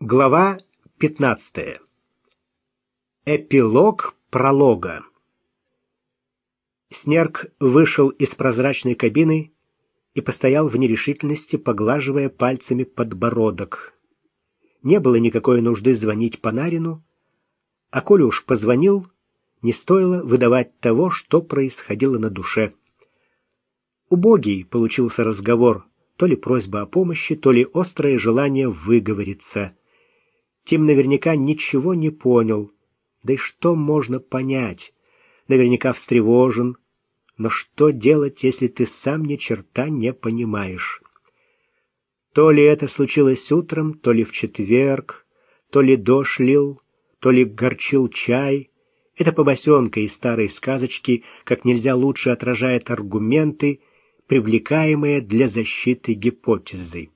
Глава 15. Эпилог пролога. Снерк вышел из прозрачной кабины и постоял в нерешительности, поглаживая пальцами подбородок. Не было никакой нужды звонить Панарину, а коли уж позвонил, не стоило выдавать того, что происходило на душе. Убогий получился разговор, то ли просьба о помощи, то ли острое желание выговориться — Тим наверняка ничего не понял. Да и что можно понять? Наверняка встревожен. Но что делать, если ты сам ни черта не понимаешь? То ли это случилось утром, то ли в четверг, то ли дождь лил, то ли горчил чай. Это побосенка из старой сказочки как нельзя лучше отражает аргументы, привлекаемые для защиты гипотезы.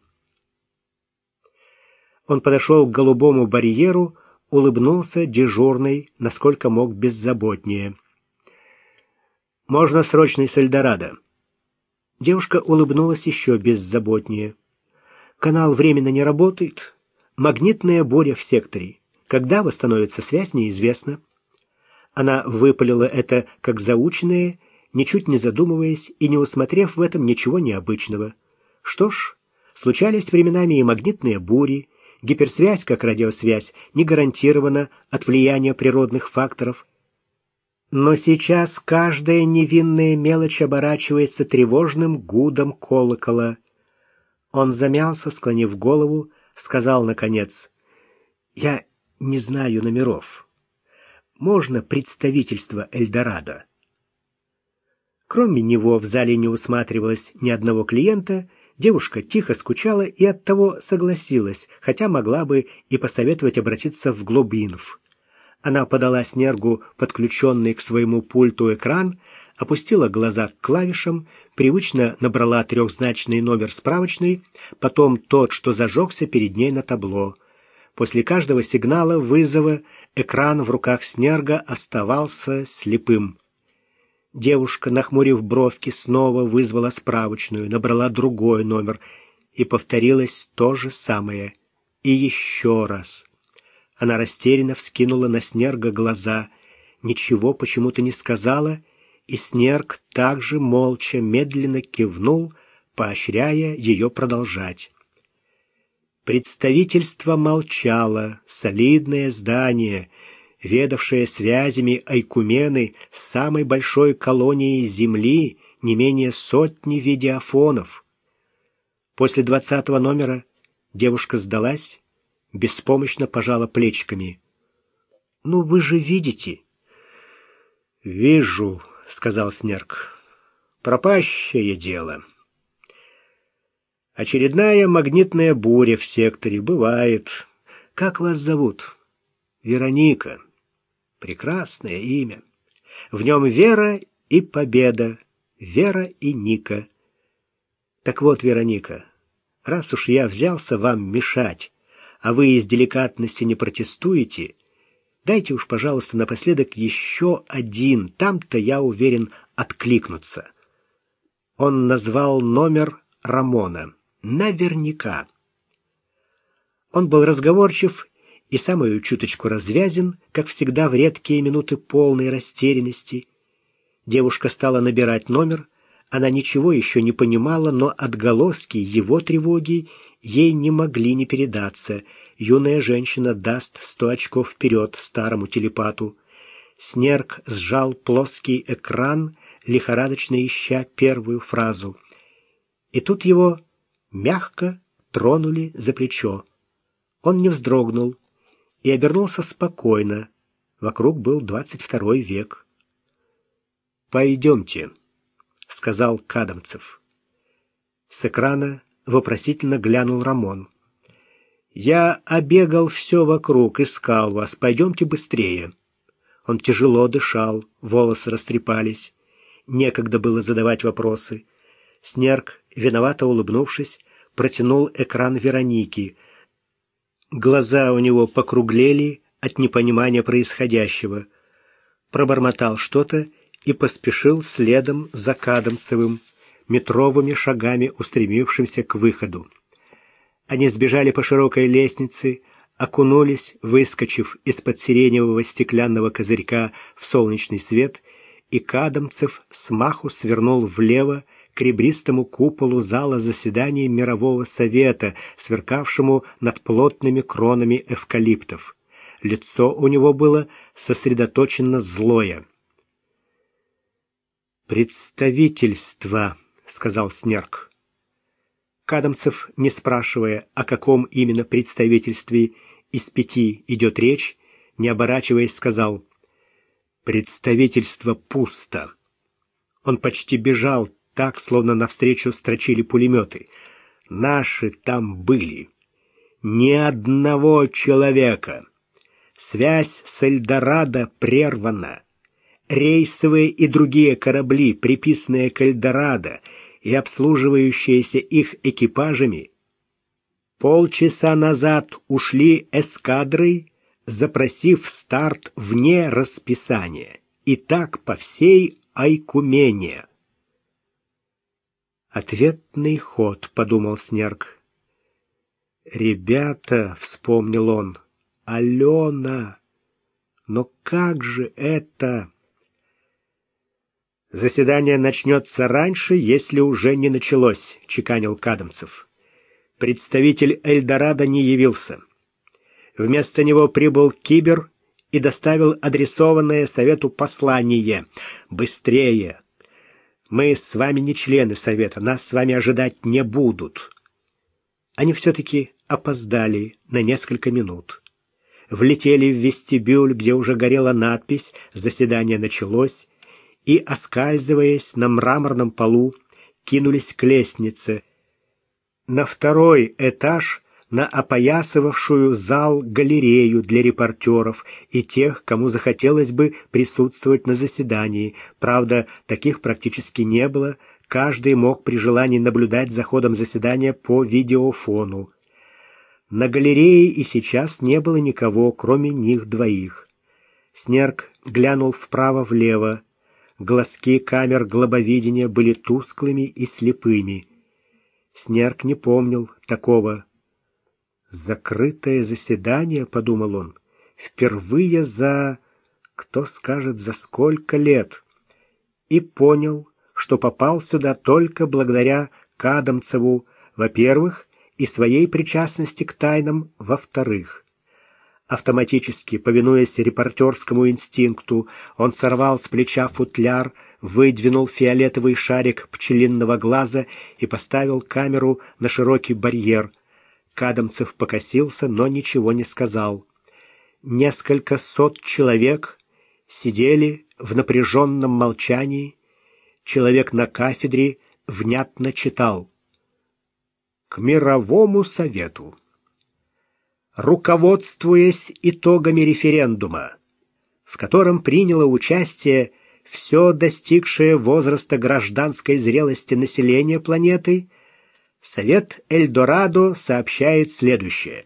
Он подошел к голубому барьеру, улыбнулся дежурной, насколько мог беззаботнее. «Можно срочный с Эльдорадо?» Девушка улыбнулась еще беззаботнее. «Канал временно не работает. Магнитная буря в секторе. Когда восстановится связь, неизвестно». Она выпалила это как заученное, ничуть не задумываясь и не усмотрев в этом ничего необычного. Что ж, случались временами и магнитные бури, Гиперсвязь, как радиосвязь, не гарантирована от влияния природных факторов. Но сейчас каждая невинная мелочь оборачивается тревожным гудом колокола. Он замялся, склонив голову, сказал наконец, «Я не знаю номеров. Можно представительство Эльдорадо?» Кроме него в зале не усматривалось ни одного клиента — Девушка тихо скучала и оттого согласилась, хотя могла бы и посоветовать обратиться в Глубинов. Она подала Снергу подключенный к своему пульту экран, опустила глаза к клавишам, привычно набрала трехзначный номер справочной, потом тот, что зажегся перед ней на табло. После каждого сигнала вызова экран в руках Снерга оставался слепым. Девушка, нахмурив бровки, снова вызвала справочную, набрала другой номер, и повторилось то же самое. И еще раз. Она растерянно вскинула на Снерга глаза, ничего почему-то не сказала, и Снерг также молча, медленно кивнул, поощряя ее продолжать. Представительство молчало, солидное здание — ведавшая связями Айкумены с самой большой колонией Земли, не менее сотни видеофонов. После двадцатого номера девушка сдалась, беспомощно пожала плечиками. «Ну, вы же видите!» «Вижу», — сказал Снерк. «Пропащее дело». «Очередная магнитная буря в секторе. Бывает. Как вас зовут?» «Вероника». Прекрасное имя. В нем вера и победа, вера и Ника. Так вот, Вероника, раз уж я взялся вам мешать, а вы из деликатности не протестуете, дайте уж, пожалуйста, напоследок еще один, там-то, я уверен, откликнуться. Он назвал номер Рамона. Наверняка. Он был разговорчив и самую чуточку развязен, как всегда в редкие минуты полной растерянности. Девушка стала набирать номер, она ничего еще не понимала, но отголоски его тревоги ей не могли не передаться. Юная женщина даст сто очков вперед старому телепату. Снерк сжал плоский экран, лихорадочно ища первую фразу. И тут его мягко тронули за плечо. Он не вздрогнул, и обернулся спокойно. Вокруг был двадцать второй век. «Пойдемте», — сказал Кадамцев. С экрана вопросительно глянул Рамон. «Я обегал все вокруг, искал вас. Пойдемте быстрее». Он тяжело дышал, волосы растрепались. Некогда было задавать вопросы. Снерк, виновато улыбнувшись, протянул экран Вероники — Глаза у него покруглели от непонимания происходящего. Пробормотал что-то и поспешил следом за Кадамцевым, метровыми шагами устремившимся к выходу. Они сбежали по широкой лестнице, окунулись, выскочив из-под сиреневого стеклянного козырька в солнечный свет, и Кадамцев смаху свернул влево к ребристому куполу зала заседаний Мирового Совета, сверкавшему над плотными кронами эвкалиптов. Лицо у него было сосредоточенно злое. «Представительство», — сказал Снерк. Кадамцев, не спрашивая, о каком именно представительстве из пяти идет речь, не оборачиваясь, сказал «Представительство пусто». Он почти бежал, так, словно навстречу строчили пулеметы. Наши там были. Ни одного человека. Связь с Эльдорадо прервана. Рейсовые и другие корабли, приписанные к Эльдорадо и обслуживающиеся их экипажами, полчаса назад ушли эскадры, запросив старт вне расписания. И так по всей Айкумене. Ответный ход, подумал Снерк. Ребята, вспомнил он. Алена. Но как же это? Заседание начнется раньше, если уже не началось, чеканил Кадамцев. Представитель Эльдорадо не явился. Вместо него прибыл Кибер и доставил адресованное совету послание. Быстрее, мы с вами не члены совета, нас с вами ожидать не будут. Они все-таки опоздали на несколько минут. Влетели в вестибюль, где уже горела надпись «Заседание началось», и, оскальзываясь на мраморном полу, кинулись к лестнице. На второй этаж на опоясывавшую зал галерею для репортеров и тех, кому захотелось бы присутствовать на заседании. Правда, таких практически не было, каждый мог при желании наблюдать за ходом заседания по видеофону. На галерее и сейчас не было никого, кроме них двоих. Снерк глянул вправо-влево. Глазки камер глобовидения были тусклыми и слепыми. Снерк не помнил такого Закрытое заседание, подумал он, впервые за кто скажет за сколько лет. И понял, что попал сюда только благодаря Кадамцеву, во-первых, и своей причастности к тайнам, во-вторых. Автоматически, повинуясь репортерскому инстинкту, он сорвал с плеча футляр, выдвинул фиолетовый шарик пчелиного глаза и поставил камеру на широкий барьер — Кадамцев покосился, но ничего не сказал. Несколько сот человек сидели в напряженном молчании. Человек на кафедре внятно читал. К мировому совету. Руководствуясь итогами референдума, в котором приняло участие все достигшее возраста гражданской зрелости населения планеты, Совет Эльдорадо сообщает следующее.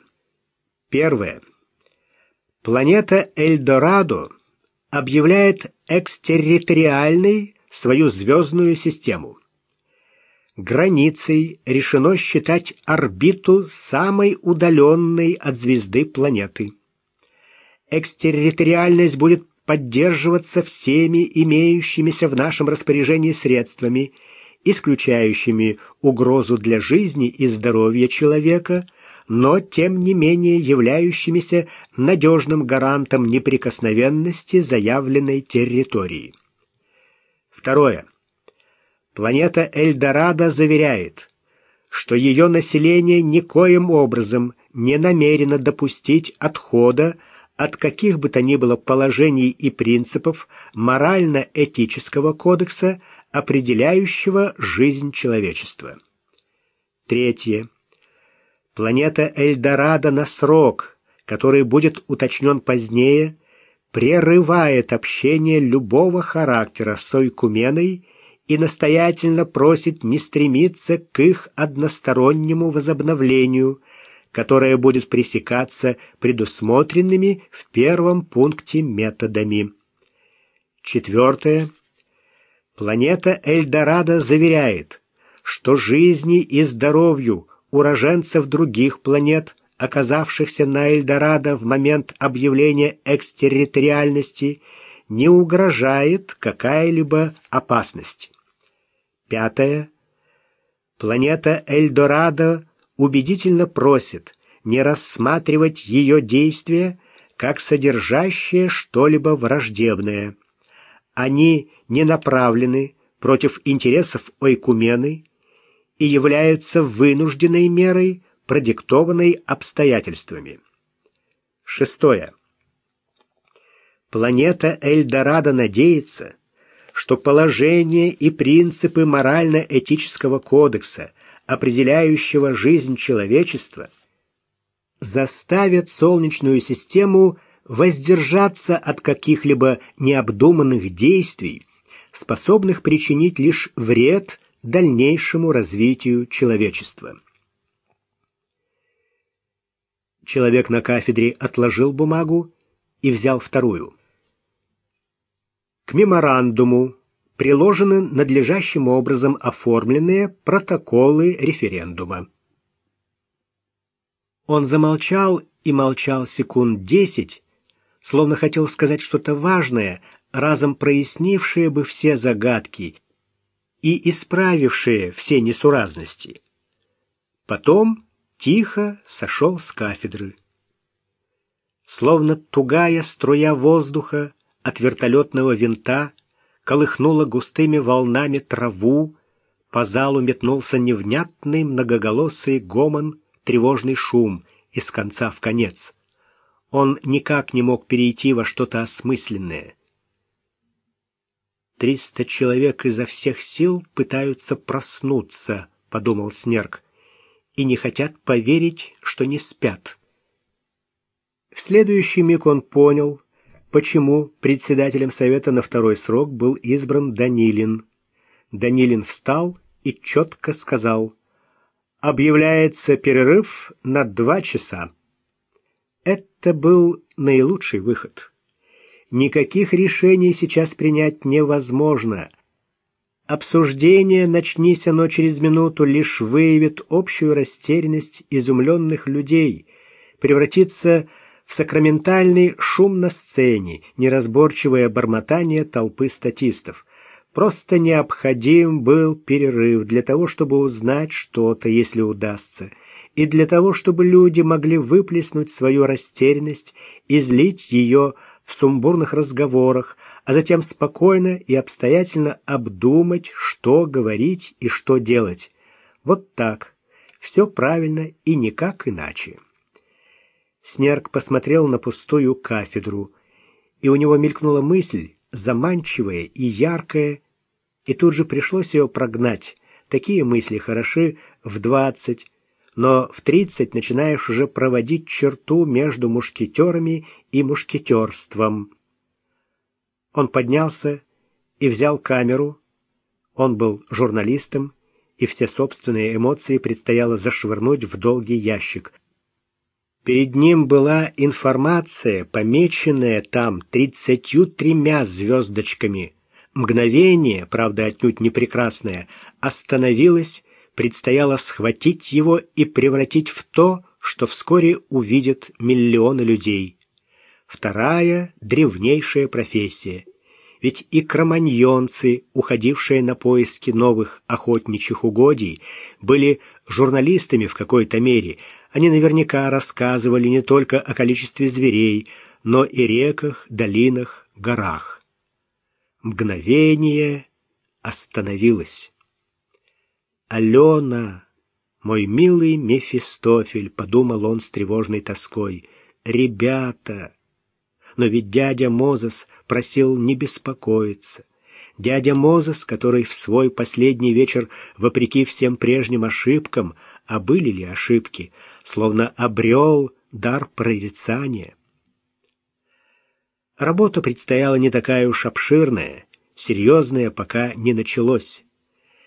Первое. Планета Эльдорадо объявляет экстерриториальной свою звездную систему. Границей решено считать орбиту самой удаленной от звезды планеты. Экстерриториальность будет поддерживаться всеми имеющимися в нашем распоряжении средствами – исключающими угрозу для жизни и здоровья человека, но тем не менее являющимися надежным гарантом неприкосновенности заявленной территории. Второе. Планета Эльдорадо заверяет, что ее население никоим образом не намерено допустить отхода от каких бы то ни было положений и принципов морально-этического кодекса, определяющего жизнь человечества. Третье. Планета Эльдорадо на срок, который будет уточнен позднее, прерывает общение любого характера с Ойкуменой и настоятельно просит не стремиться к их одностороннему возобновлению, которое будет пресекаться предусмотренными в первом пункте методами. Четвертое. Планета Эльдорадо заверяет, что жизни и здоровью уроженцев других планет оказавшихся на Эльдорадо в момент объявления экстерриториальности, не угрожает какая-либо опасность. Пятое. Планета Эльдорадо убедительно просит не рассматривать ее действия как содержащее что-либо враждебное. Они не направлены против интересов Ойкумены и являются вынужденной мерой, продиктованной обстоятельствами. Шестое. Планета Эльдорадо надеется, что положение и принципы морально-этического кодекса, определяющего жизнь человечества, заставят Солнечную систему воздержаться от каких-либо необдуманных действий, способных причинить лишь вред дальнейшему развитию человечества. Человек на кафедре отложил бумагу и взял вторую. К меморандуму приложены надлежащим образом оформленные протоколы референдума. Он замолчал и молчал секунд десять, словно хотел сказать что-то важное, разом прояснившее бы все загадки и исправившее все несуразности. Потом тихо сошел с кафедры. Словно тугая струя воздуха от вертолетного винта колыхнула густыми волнами траву, по залу метнулся невнятный многоголосый гомон, тревожный шум из конца в конец. Он никак не мог перейти во что-то осмысленное. «Триста человек изо всех сил пытаются проснуться», — подумал Снерк, — «и не хотят поверить, что не спят». В следующий миг он понял, почему председателем совета на второй срок был избран Данилин. Данилин встал и четко сказал «Объявляется перерыв на два часа». Это был наилучший выход. Никаких решений сейчас принять невозможно. Обсуждение, начнись оно через минуту, лишь выявит общую растерянность изумленных людей, превратится в сакраментальный шум на сцене, неразборчивое бормотание толпы статистов. Просто необходим был перерыв для того, чтобы узнать что-то, если удастся, и для того, чтобы люди могли выплеснуть свою растерянность, излить ее в сумбурных разговорах, а затем спокойно и обстоятельно обдумать, что говорить и что делать. Вот так. Все правильно и никак иначе. Снерк посмотрел на пустую кафедру, и у него мелькнула мысль, заманчивая и яркая, и тут же пришлось ее прогнать. Такие мысли хороши в двадцать, но в тридцать начинаешь уже проводить черту между мушкетерами и мушкетерством. Он поднялся и взял камеру. Он был журналистом, и все собственные эмоции предстояло зашвырнуть в долгий ящик. Перед ним была информация, помеченная там тридцатью тремя звездочками. Мгновение, правда отнюдь не прекрасное, остановилось предстояло схватить его и превратить в то, что вскоре увидят миллионы людей. Вторая — древнейшая профессия. Ведь и кроманьонцы, уходившие на поиски новых охотничьих угодий, были журналистами в какой-то мере. Они наверняка рассказывали не только о количестве зверей, но и реках, долинах, горах. Мгновение остановилось. «Алена, мой милый Мефистофель», — подумал он с тревожной тоской, — «ребята». Но ведь дядя Мозес просил не беспокоиться. Дядя Мозес, который в свой последний вечер, вопреки всем прежним ошибкам, а были ли ошибки, словно обрел дар прорицания. Работа предстояла не такая уж обширная, серьезная пока не началось.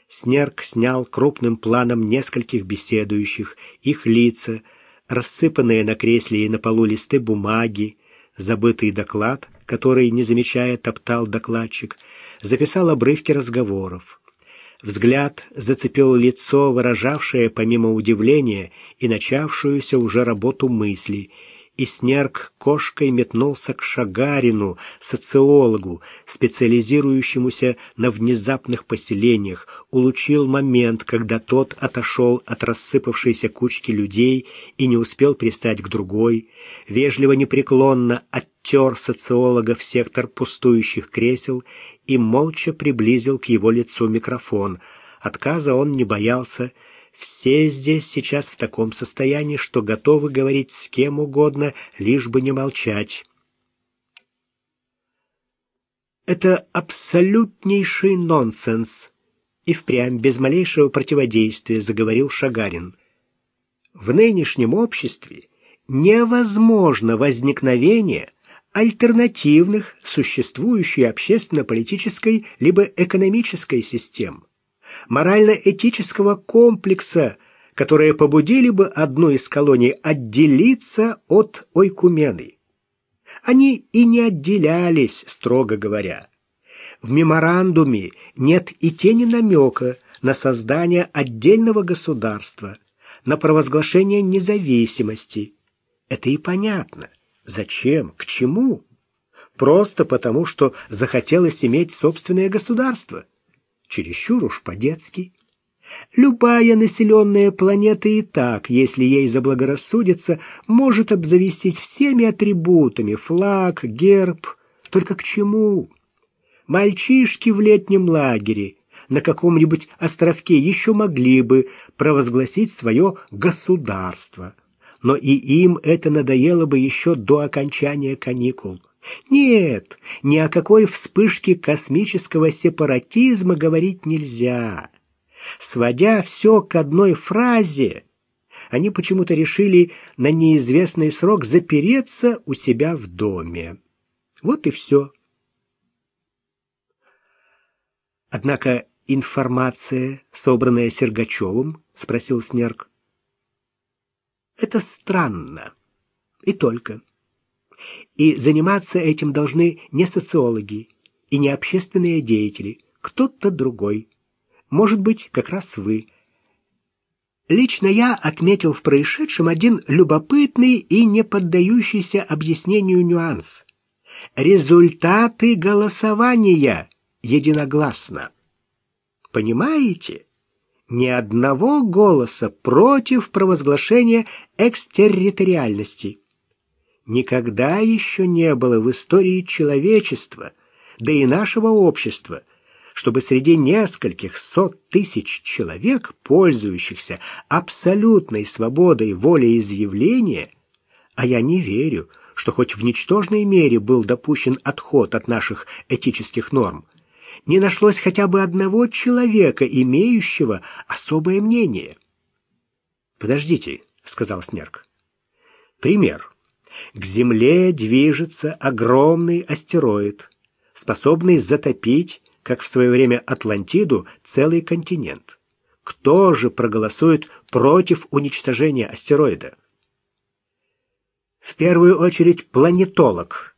Снерк снял крупным планом нескольких беседующих, их лица, рассыпанные на кресле и на полу листы бумаги, забытый доклад, который, не замечая, топтал докладчик, записал обрывки разговоров. Взгляд зацепил лицо, выражавшее помимо удивления и начавшуюся уже работу мысли — и Снерк кошкой метнулся к Шагарину, социологу, специализирующемуся на внезапных поселениях, улучил момент, когда тот отошел от рассыпавшейся кучки людей и не успел пристать к другой, вежливо-непреклонно оттер социолога в сектор пустующих кресел и молча приблизил к его лицу микрофон. Отказа он не боялся, все здесь сейчас в таком состоянии, что готовы говорить с кем угодно, лишь бы не молчать. Это абсолютнейший нонсенс. И впрямь без малейшего противодействия заговорил Шагарин. В нынешнем обществе невозможно возникновение альтернативных существующей общественно-политической либо экономической систем морально-этического комплекса, которые побудили бы одну из колоний отделиться от ойкумены. Они и не отделялись, строго говоря. В меморандуме нет и тени намека на создание отдельного государства, на провозглашение независимости. Это и понятно. Зачем? К чему? Просто потому, что захотелось иметь собственное государство – чересчур уж по-детски. Любая населенная планета и так, если ей заблагорассудится, может обзавестись всеми атрибутами — флаг, герб. Только к чему? Мальчишки в летнем лагере на каком-нибудь островке еще могли бы провозгласить свое государство. Но и им это надоело бы еще до окончания каникул. Нет, ни о какой вспышке космического сепаратизма говорить нельзя. Сводя все к одной фразе, они почему-то решили на неизвестный срок запереться у себя в доме. Вот и все. Однако информация, собранная Сергачевым, спросил Снерк. Это странно. И только. И заниматься этим должны не социологи и не общественные деятели, кто-то другой. Может быть, как раз вы. Лично я отметил в происшедшем один любопытный и не поддающийся объяснению нюанс. Результаты голосования единогласно. Понимаете? Ни одного голоса против провозглашения экстерриториальности. Никогда еще не было в истории человечества, да и нашего общества, чтобы среди нескольких сот тысяч человек, пользующихся абсолютной свободой волеизъявления, а я не верю, что хоть в ничтожной мере был допущен отход от наших этических норм, не нашлось хотя бы одного человека, имеющего особое мнение. «Подождите», — сказал Снерк. «Пример. К Земле движется огромный астероид, способный затопить, как в свое время Атлантиду, целый континент. Кто же проголосует против уничтожения астероида? В первую очередь планетолог,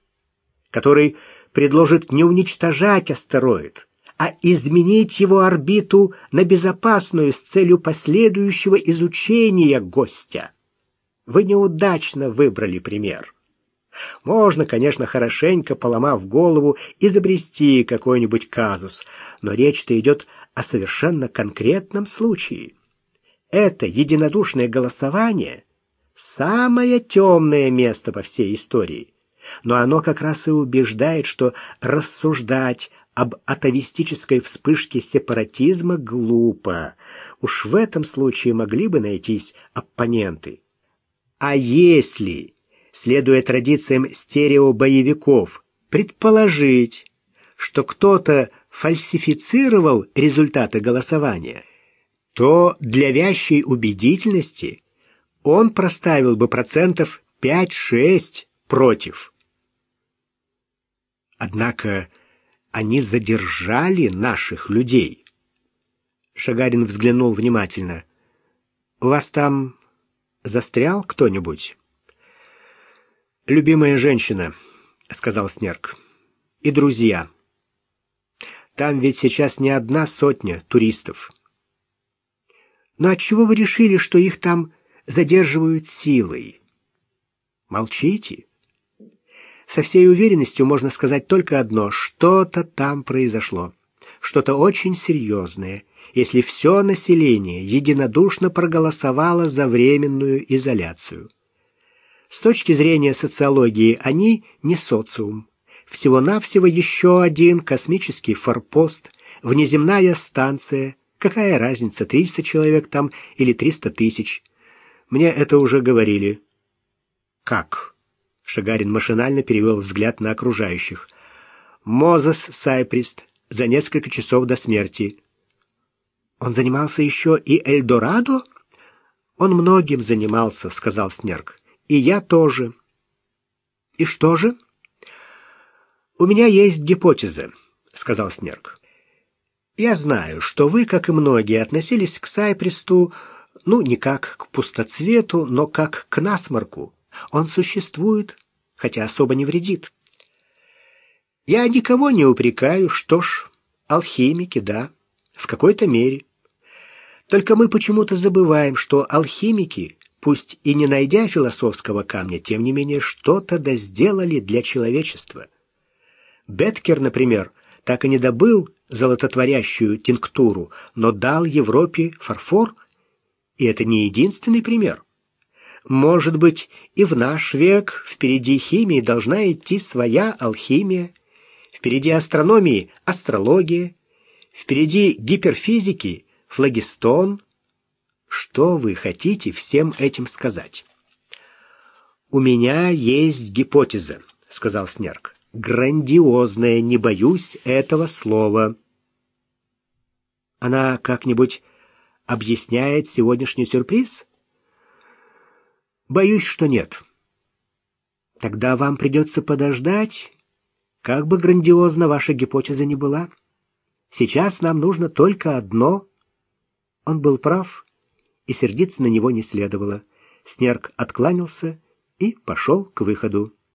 который предложит не уничтожать астероид, а изменить его орбиту на безопасную с целью последующего изучения гостя. Вы неудачно выбрали пример. Можно, конечно, хорошенько поломав голову, изобрести какой-нибудь казус, но речь-то идет о совершенно конкретном случае. Это единодушное голосование — самое темное место по всей истории. Но оно как раз и убеждает, что рассуждать об атовистической вспышке сепаратизма глупо. Уж в этом случае могли бы найтись оппоненты. А если, следуя традициям стереобоевиков, предположить, что кто-то фальсифицировал результаты голосования, то для вящей убедительности он проставил бы процентов 5-6 против. Однако они задержали наших людей. Шагарин взглянул внимательно. «У вас там Застрял кто-нибудь? Любимая женщина, сказал Снерк. И друзья. Там ведь сейчас не одна сотня туристов. Но отчего вы решили, что их там задерживают силой? Молчите. Со всей уверенностью можно сказать только одно: что-то там произошло, что-то очень серьезное, если все население единодушно проголосовало за временную изоляцию. С точки зрения социологии они не социум. Всего-навсего еще один космический форпост, внеземная станция. Какая разница, 300 человек там или 300 тысяч? Мне это уже говорили. Как? Шагарин машинально перевел взгляд на окружающих. Мозес Сайприст за несколько часов до смерти. Он занимался еще и Эльдорадо? Он многим занимался, сказал Снерк. И я тоже. И что же? У меня есть гипотеза, сказал Снерк. Я знаю, что вы, как и многие, относились к Сайпристу, ну, не как к пустоцвету, но как к насморку. Он существует, хотя особо не вредит. Я никого не упрекаю, что ж, алхимики, да, в какой-то мере. Только мы почему-то забываем, что алхимики, пусть и не найдя философского камня, тем не менее что-то да сделали для человечества. Беткер, например, так и не добыл золототворящую тинктуру, но дал Европе фарфор, и это не единственный пример. Может быть, и в наш век впереди химии должна идти своя алхимия, впереди астрономии – астрология, впереди гиперфизики – флагистон. Что вы хотите всем этим сказать? «У меня есть гипотеза», — сказал Снерк. «Грандиозная, не боюсь этого слова». «Она как-нибудь объясняет сегодняшний сюрприз?» Боюсь, что нет. Тогда вам придется подождать, как бы грандиозна ваша гипотеза ни была. Сейчас нам нужно только одно. Он был прав, и сердиться на него не следовало. Снерк откланялся и пошел к выходу.